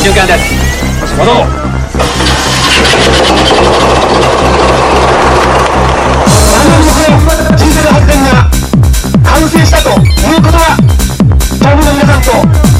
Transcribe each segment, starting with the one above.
瞬間です。戻ろう人生の発展が完成したということは、ジャムの皆さんと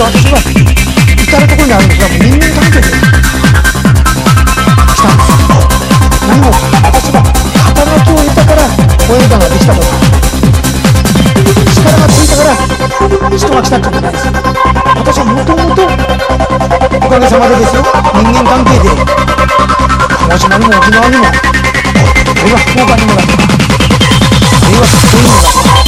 と私は至る所にあるんですが人間関係で来たんです何も私が肩書きを得たから応援団ができたとか力がついたから人が来たってことないです私はもともとおかげさまでです。よ人間関係で鹿児島にも沖縄にも俺は福岡にもなるあるいは福岡にもなっる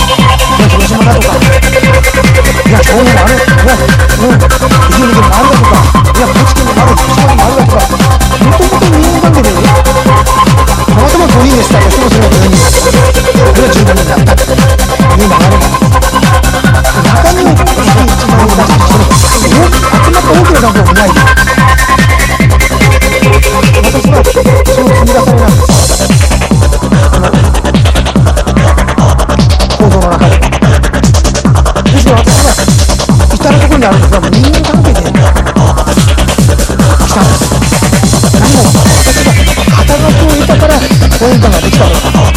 いいができたの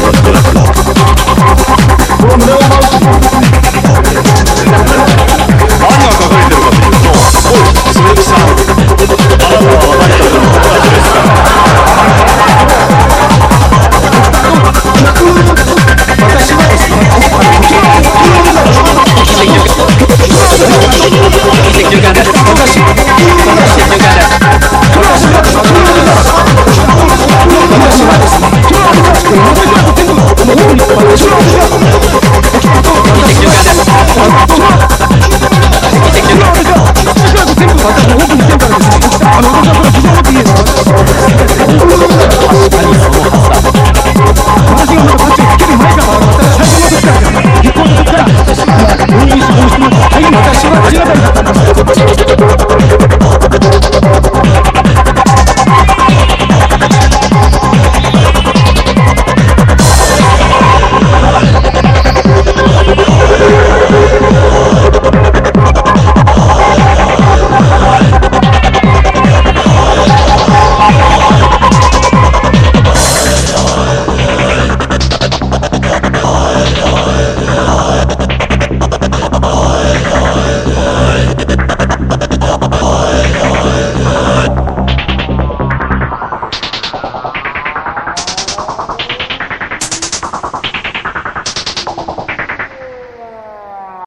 る